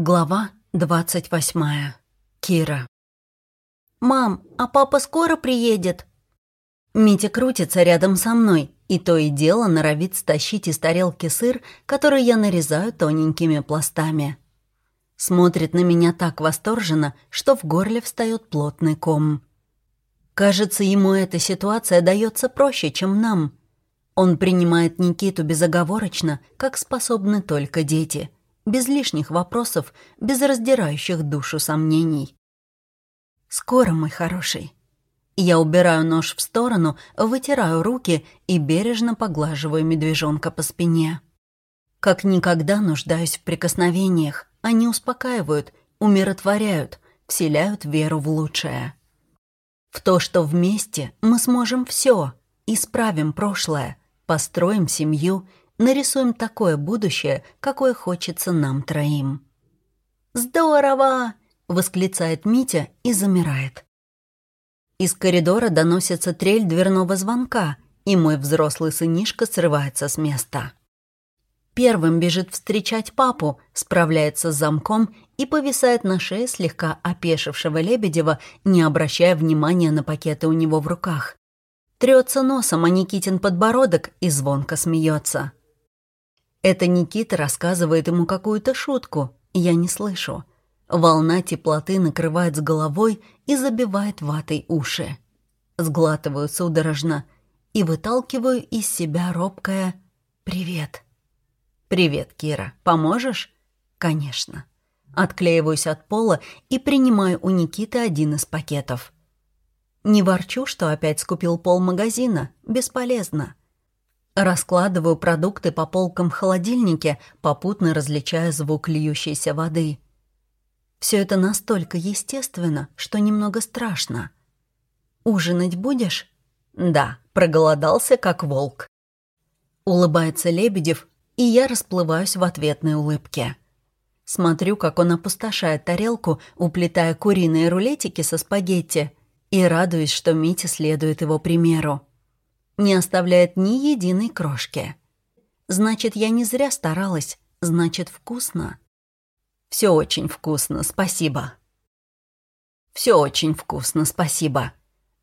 Глава двадцать восьмая. Кира. «Мам, а папа скоро приедет?» Митя крутится рядом со мной, и то и дело норовит стащить из тарелки сыр, который я нарезаю тоненькими пластами. Смотрит на меня так восторженно, что в горле встает плотный ком. Кажется, ему эта ситуация дается проще, чем нам. Он принимает Никиту безоговорочно, как способны только дети — без лишних вопросов, без раздирающих душу сомнений. «Скоро, мой хороший». Я убираю нож в сторону, вытираю руки и бережно поглаживаю медвежонка по спине. Как никогда нуждаюсь в прикосновениях. Они успокаивают, умиротворяют, вселяют веру в лучшее. В то, что вместе мы сможем все, исправим прошлое, построим семью нарисуем такое будущее, какое хочется нам троим. «Здорово!» — восклицает Митя и замирает. Из коридора доносится трель дверного звонка, и мой взрослый сынишка срывается с места. Первым бежит встречать папу, справляется с замком и повисает на шее слегка опешившего Лебедева, не обращая внимания на пакеты у него в руках. Трется носом о Никитин подбородок и звонко смеется. Это Никита рассказывает ему какую-то шутку, я не слышу. Волна теплоты накрывает с головой и забивает ватой уши. Сглатываю судорожно и выталкиваю из себя робкое «Привет». «Привет, Кира. Поможешь?» «Конечно». Отклеиваюсь от пола и принимаю у Никиты один из пакетов. Не ворчу, что опять скупил пол магазина. Бесполезно. Раскладываю продукты по полкам в холодильнике, попутно различая звук льющейся воды. Все это настолько естественно, что немного страшно. «Ужинать будешь?» «Да, проголодался, как волк». Улыбается Лебедев, и я расплываюсь в ответной улыбке. Смотрю, как он опустошает тарелку, уплетая куриные рулетики со спагетти, и радуюсь, что Митя следует его примеру не оставляет ни единой крошки. Значит, я не зря старалась, значит, вкусно. Все очень вкусно, спасибо. Все очень вкусно, спасибо.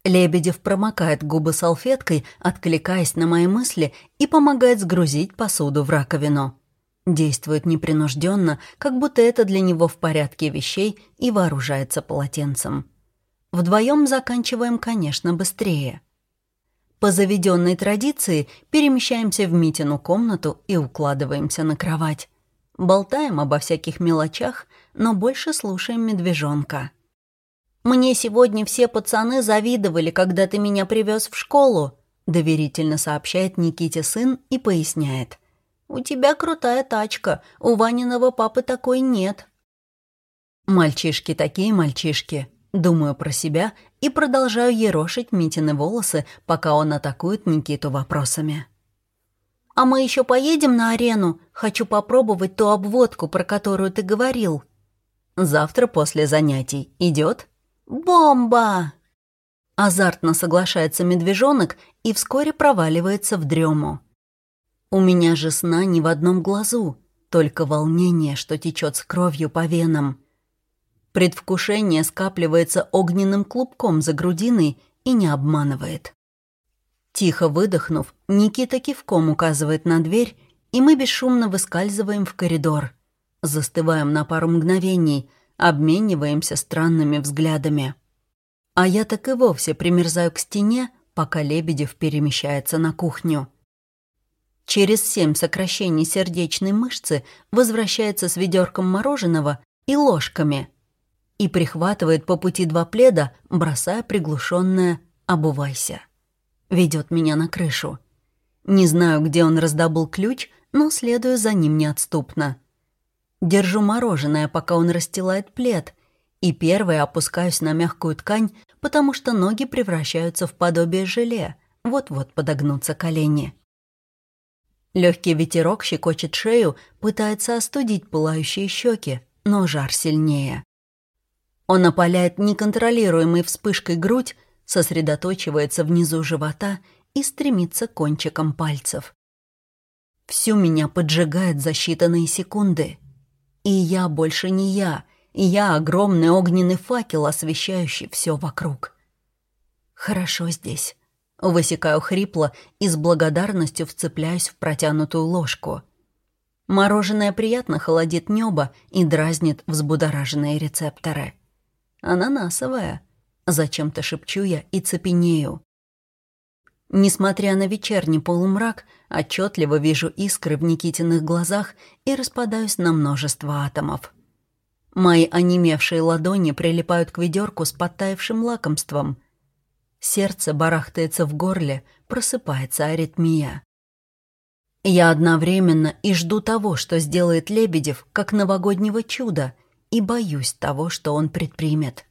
Лебедев промокает губы салфеткой, откликаясь на мои мысли и помогает сгрузить посуду в раковину. Действует непринужденно, как будто это для него в порядке вещей и вооружается полотенцем. Вдвоем заканчиваем, конечно, быстрее. По заведенной традиции перемещаемся в Митину комнату и укладываемся на кровать. Болтаем обо всяких мелочах, но больше слушаем медвежонка. «Мне сегодня все пацаны завидовали, когда ты меня привез в школу», доверительно сообщает Никите сын и поясняет. «У тебя крутая тачка, у Ваниного папы такой нет». Мальчишки такие мальчишки, Думаю про себя и продолжаю ерошить Митины волосы, пока он атакует Никиту вопросами. «А мы еще поедем на арену? Хочу попробовать ту обводку, про которую ты говорил». «Завтра после занятий. Идет?» «Бомба!» Азартно соглашается медвежонок и вскоре проваливается в дрему. У меня же сна ни в одном глазу, только волнение, что течет с кровью по венам. Предвкушение скапливается огненным клубком за грудиной и не обманывает. Тихо выдохнув, Никита кивком указывает на дверь, и мы бесшумно выскальзываем в коридор. Застываем на пару мгновений, обмениваемся странными взглядами. А я так и вовсе примерзаю к стене, пока Лебедев перемещается на кухню. Через семь сокращений сердечной мышцы возвращается с ведерком мороженого и ложками, и прихватывает по пути два пледа, бросая приглушенное «обувайся». Ведет меня на крышу. Не знаю, где он раздобыл ключ, но следую за ним неотступно. Держу мороженое, пока он расстилает плед, и первой опускаюсь на мягкую ткань, потому что ноги превращаются в подобие желе, вот-вот подогнутся колени. Легкий ветерок щекочет шею, пытается остудить пылающие щеки, но жар сильнее. Он опаляет неконтролируемой вспышкой грудь, сосредоточивается внизу живота и стремится кончиком пальцев. Всю меня поджигает за считанные секунды. И я больше не я, я огромный огненный факел, освещающий все вокруг. Хорошо здесь. Высекаю хрипло и с благодарностью вцепляюсь в протянутую ложку. Мороженое приятно холодит небо и дразнит взбудораженные рецепторы. Ананасовое. Зачем-то шепчу я и цепенею. Несмотря на вечерний полумрак, отчетливо вижу искры в Никитиных глазах и распадаюсь на множество атомов. Мои онемевшие ладони прилипают к ведерку с подтаявшим лакомством. Сердце барахтается в горле, просыпается аритмия. Я одновременно и жду того, что сделает Лебедев, как новогоднего чуда, и боюсь того, что он предпримет.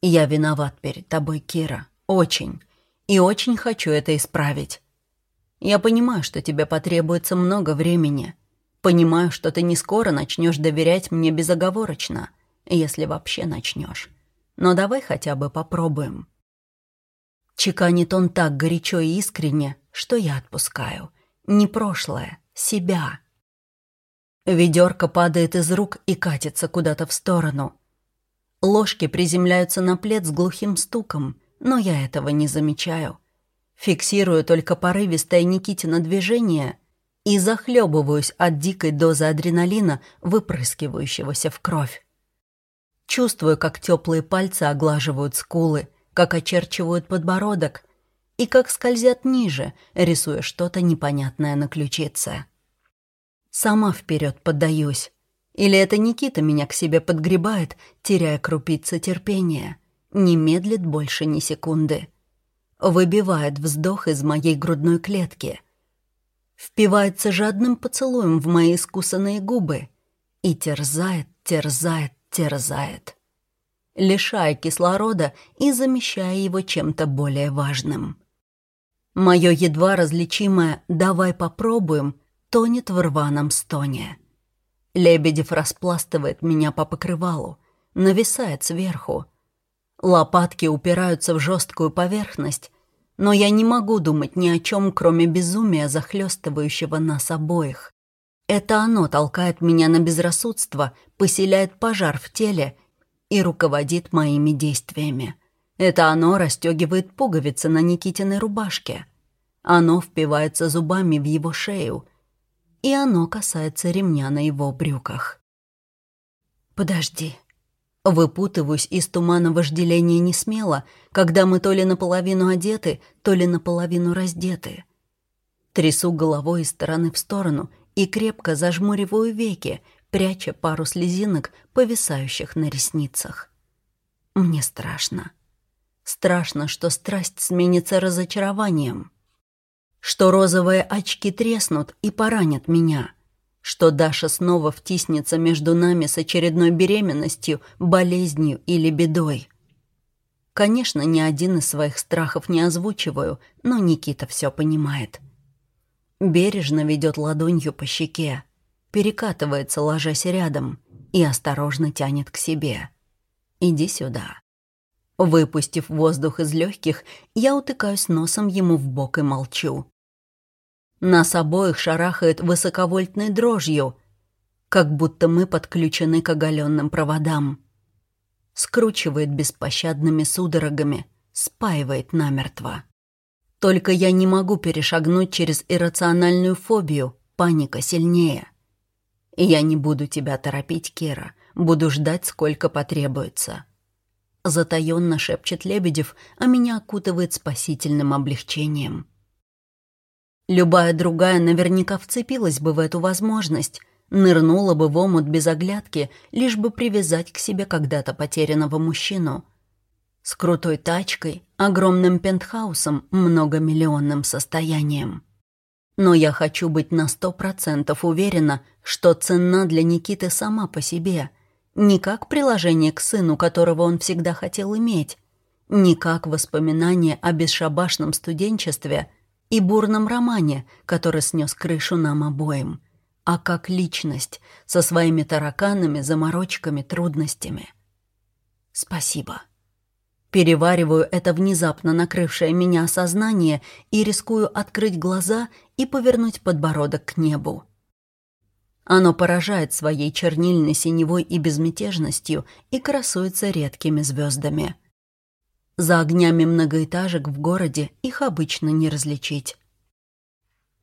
Я виноват перед тобой, Кира, очень, и очень хочу это исправить. Я понимаю, что тебе потребуется много времени, Понимаю, что ты не скоро начнешь доверять мне безоговорочно, если вообще начнешь. Но давай хотя бы попробуем. Чеканит он так горячо и искренне, что я отпускаю. Не прошлое, себя. Ведерко падает из рук и катится куда-то в сторону. Ложки приземляются на плед с глухим стуком, но я этого не замечаю. Фиксирую только порывистое Никитина движение и захлебываюсь от дикой дозы адреналина, выпрыскивающегося в кровь. Чувствую, как теплые пальцы оглаживают скулы, как очерчивают подбородок и как скользят ниже, рисуя что-то непонятное на ключице. Сама вперед поддаюсь. Или это Никита меня к себе подгребает, теряя крупицы терпения. Не медлит больше ни секунды. Выбивает вздох из моей грудной клетки — впивается жадным поцелуем в мои искусанные губы и терзает, терзает, терзает, лишая кислорода и замещая его чем-то более важным. Мое едва различимое «давай попробуем» тонет в рваном стоне. Лебедев распластывает меня по покрывалу, нависает сверху. Лопатки упираются в жесткую поверхность, но я не могу думать ни о чем, кроме безумия, захлестывающего нас обоих. Это оно толкает меня на безрассудство, поселяет пожар в теле и руководит моими действиями. Это оно расстегивает пуговицы на Никитиной рубашке. Оно впивается зубами в его шею. И оно касается ремня на его брюках. «Подожди», Выпутываюсь из тумана вожделения не смело, когда мы то ли наполовину одеты, то ли наполовину раздеты. Трясу головой из стороны в сторону и крепко зажмуриваю веки, пряча пару слезинок, повисающих на ресницах. Мне страшно. Страшно, что страсть сменится разочарованием. Что розовые очки треснут и поранят меня — что Даша снова втиснется между нами с очередной беременностью, болезнью или бедой. Конечно, ни один из своих страхов не озвучиваю, но Никита все понимает. Бережно ведет ладонью по щеке, перекатывается, ложась рядом, и осторожно тянет к себе. «Иди сюда». Выпустив воздух из легких, я утыкаюсь носом ему в бок и молчу. Нас обоих шарахает высоковольтной дрожью, как будто мы подключены к оголенным проводам. Скручивает беспощадными судорогами, спаивает намертво. Только я не могу перешагнуть через иррациональную фобию, паника сильнее. Я не буду тебя торопить, Кира, буду ждать, сколько потребуется. Затаённо шепчет Лебедев, а меня окутывает спасительным облегчением. Любая другая наверняка вцепилась бы в эту возможность, нырнула бы в омут без оглядки, лишь бы привязать к себе когда-то потерянного мужчину. С крутой тачкой, огромным пентхаусом, многомиллионным состоянием. Но я хочу быть на сто процентов уверена, что цена для Никиты сама по себе, не как приложение к сыну, которого он всегда хотел иметь, не как воспоминание о бесшабашном студенчестве — и бурном романе, который снес крышу нам обоим, а как личность со своими тараканами, заморочками, трудностями. Спасибо. Перевариваю это внезапно накрывшее меня осознание и рискую открыть глаза и повернуть подбородок к небу. Оно поражает своей чернильной синевой и безмятежностью и красуется редкими звездами. За огнями многоэтажек в городе их обычно не различить.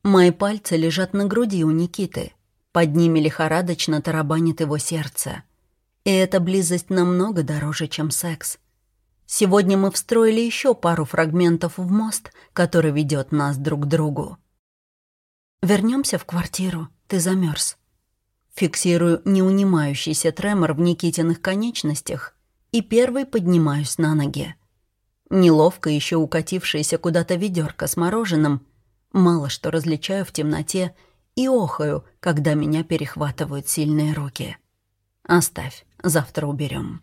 Мои пальцы лежат на груди у Никиты. Под ними лихорадочно тарабанит его сердце. И эта близость намного дороже, чем секс. Сегодня мы встроили еще пару фрагментов в мост, который ведет нас друг к другу. Вернемся в квартиру. Ты замерз. Фиксирую неунимающийся тремор в Никитиных конечностях и первый поднимаюсь на ноги. Неловко еще укатившаяся куда-то ведерко с мороженым, мало что различаю в темноте и охаю, когда меня перехватывают сильные руки. Оставь, завтра уберем.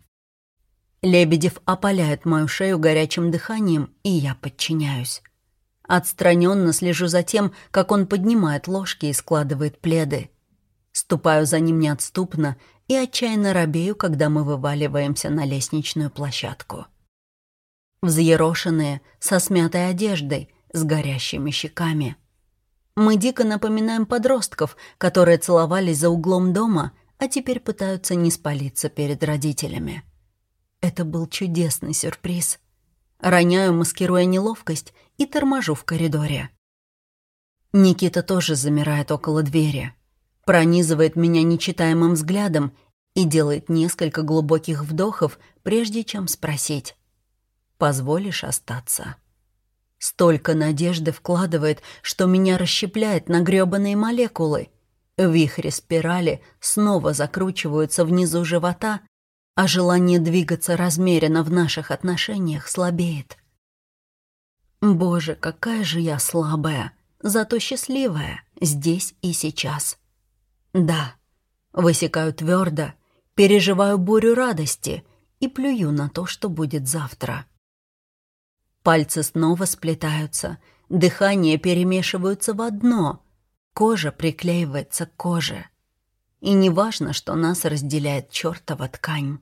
Лебедев опаляет мою шею горячим дыханием, и я подчиняюсь. Отстраненно слежу за тем, как он поднимает ложки и складывает пледы. Ступаю за ним неотступно и отчаянно робею, когда мы вываливаемся на лестничную площадку. Взъерошенные, со смятой одеждой, с горящими щеками. Мы дико напоминаем подростков, которые целовались за углом дома, а теперь пытаются не спалиться перед родителями. Это был чудесный сюрприз. Роняю, маскируя неловкость, и торможу в коридоре. Никита тоже замирает около двери, пронизывает меня нечитаемым взглядом и делает несколько глубоких вдохов, прежде чем спросить «Позволишь остаться?» Столько надежды вкладывает, что меня расщепляет на грёбаные молекулы. Вихри спирали снова закручиваются внизу живота, а желание двигаться размеренно в наших отношениях слабеет. Боже, какая же я слабая, зато счастливая здесь и сейчас. Да, высекаю твердо, переживаю бурю радости и плюю на то, что будет завтра. Пальцы снова сплетаются, дыхание перемешиваются в одно, кожа приклеивается к коже. И не важно, что нас разделяет чертова ткань.